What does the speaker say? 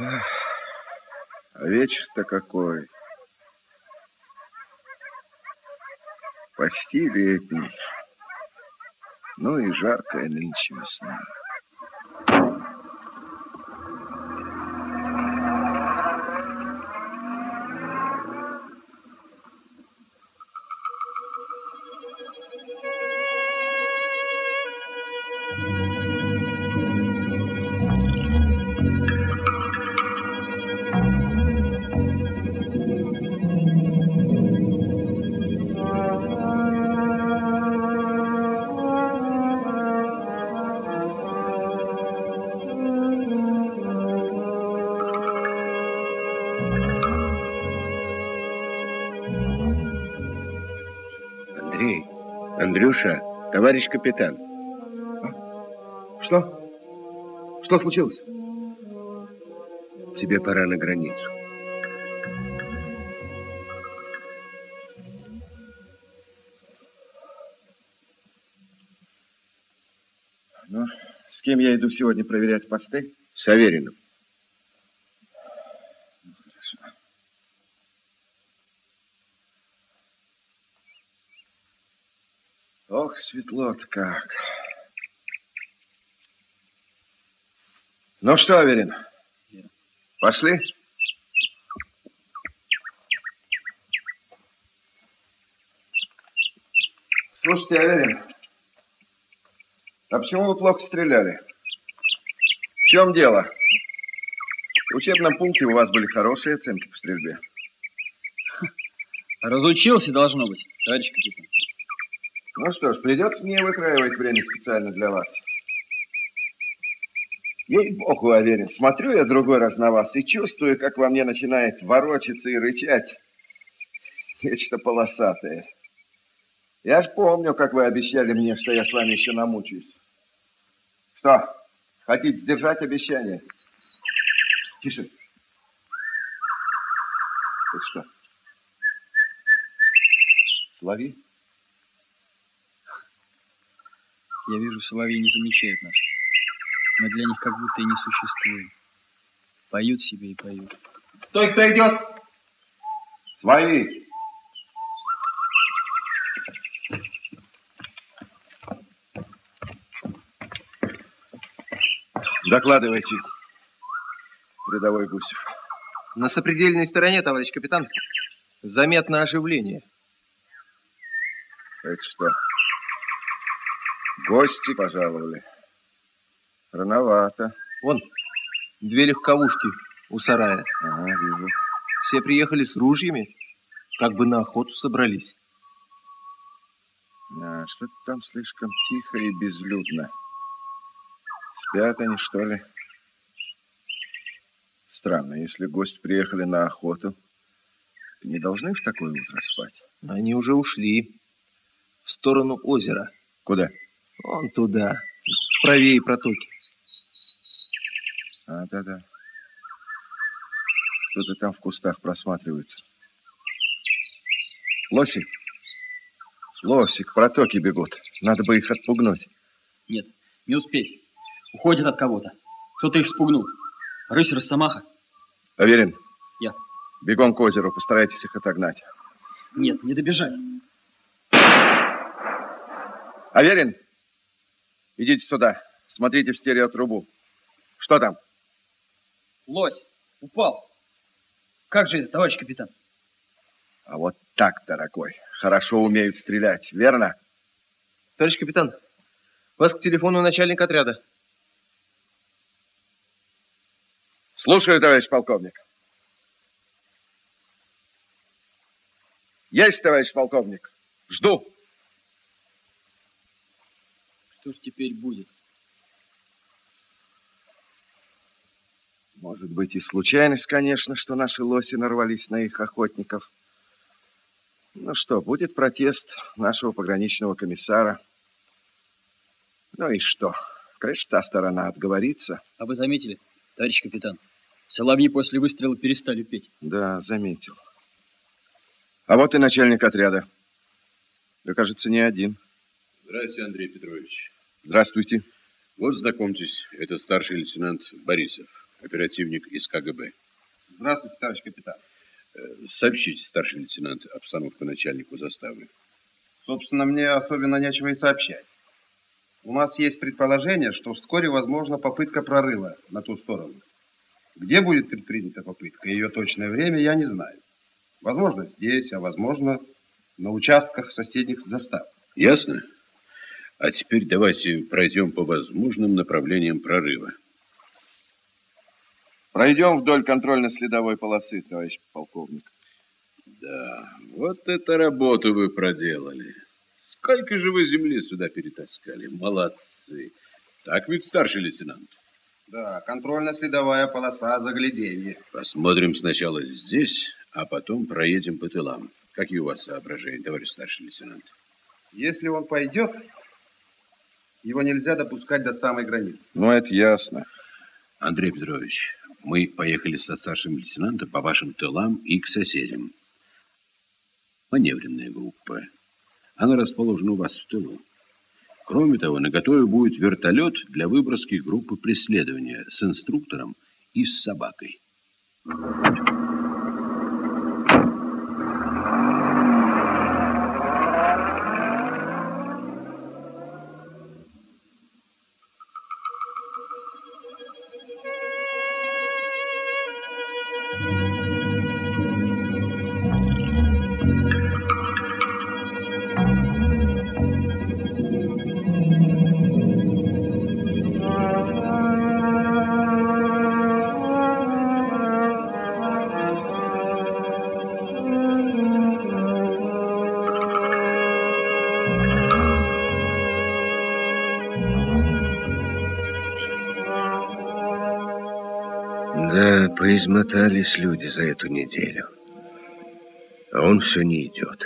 А вечер-то какой. Почти летний. Ну и жаркая нынче весна. Андрюша, товарищ капитан. Что? Что случилось? Тебе пора на границу. Ну, с кем я иду сегодня проверять посты? С Авериным. Ох, светло-то как. Ну что, Аверин, пошли? Слушайте, Аверин, а почему вы плохо стреляли? В чем дело? В учебном пункте у вас были хорошие оценки по стрельбе. Разучился, должно быть, товарищ капитан. Ну что ж, придется мне выкраивать время специально для вас. Ей-богу, уверен, смотрю я другой раз на вас и чувствую, как во мне начинает ворочаться и рычать нечто полосатое. Я ж помню, как вы обещали мне, что я с вами еще намучаюсь. Что, хотите сдержать обещание? Тише. Это что? Слови. Я вижу, соловьи не замечают нас. Мы для них как будто и не существуем. Поют себе и поют. Стой, кто идет? Свои. Докладывайте, рядовой Гусев. На сопредельной стороне, товарищ капитан, заметно оживление. Это что? Гости пожаловали. Рановато. Вон, две легковушки у сарая. Ага, вижу. Все приехали с ружьями, как бы на охоту собрались. Да, что-то там слишком тихо и безлюдно. Спят они, что ли? Странно, если гости приехали на охоту, не должны в такое утро спать. Они уже ушли в сторону озера. Куда? Вон туда, правее протоки. А, да-да. Что-то там в кустах просматривается. Лоси? Лоси к протоке бегут. Надо бы их отпугнуть. Нет, не успеть. Уходят от кого-то. Кто-то их спугнул. Рысь Росомаха? Аверин? Я. Бегом к озеру, постарайтесь их отогнать. Нет, не добежать. Аверин, идите сюда. Смотрите в стереотрубу. Что там? Лось, упал. Как же это, товарищ капитан? А вот так, дорогой. Хорошо умеют стрелять, верно? Товарищ капитан, вас к телефону начальник отряда. Слушаю, товарищ полковник. Есть, товарищ полковник. Жду. Что ж теперь будет? Может быть и случайность, конечно, что наши лоси нарвались на их охотников. Ну что, будет протест нашего пограничного комиссара. Ну и что? Конечно, та сторона отговорится. А вы заметили, товарищ капитан, соловьи после выстрела перестали петь. Да, заметил. А вот и начальник отряда. Да, кажется, не один. Здравствуйте, Андрей Петрович. Здравствуйте. Вот, знакомьтесь, это старший лейтенант Борисов. оперативник из КГБ. Здравствуйте, товарищ капитан. Э, сообщите, старший лейтенант, обстановку начальнику заставы. Собственно, мне особенно нечего и сообщать. У нас есть предположение, что вскоре возможна попытка прорыва на ту сторону. Где будет предпринята попытка, ее точное время я не знаю. Возможно, здесь, а возможно, на участках соседних застав. Ясно? А теперь давайте пройдем по возможным направлениям прорыва. Пройдем вдоль контрольно-следовой полосы, товарищ полковник. Да, вот это работу вы проделали. Сколько же вы земли сюда перетаскали? Молодцы. Так ведь, старший лейтенант? Да, контрольно-следовая полоса загляденье. Посмотрим сначала здесь, а потом проедем по тылам. Какие у вас соображения, товарищ старший лейтенант? Если он пойдет, его нельзя допускать до самой границы. Ну, это ясно. Андрей Петрович, мы поехали со старшим лейтенантом по вашим тылам и к соседям. Маневренная группа. Она расположена у вас в тылу. Кроме того, на готове будет вертолет для выброски группы преследования с инструктором и с собакой. Да, поизмотались люди за эту неделю. А он все не идет.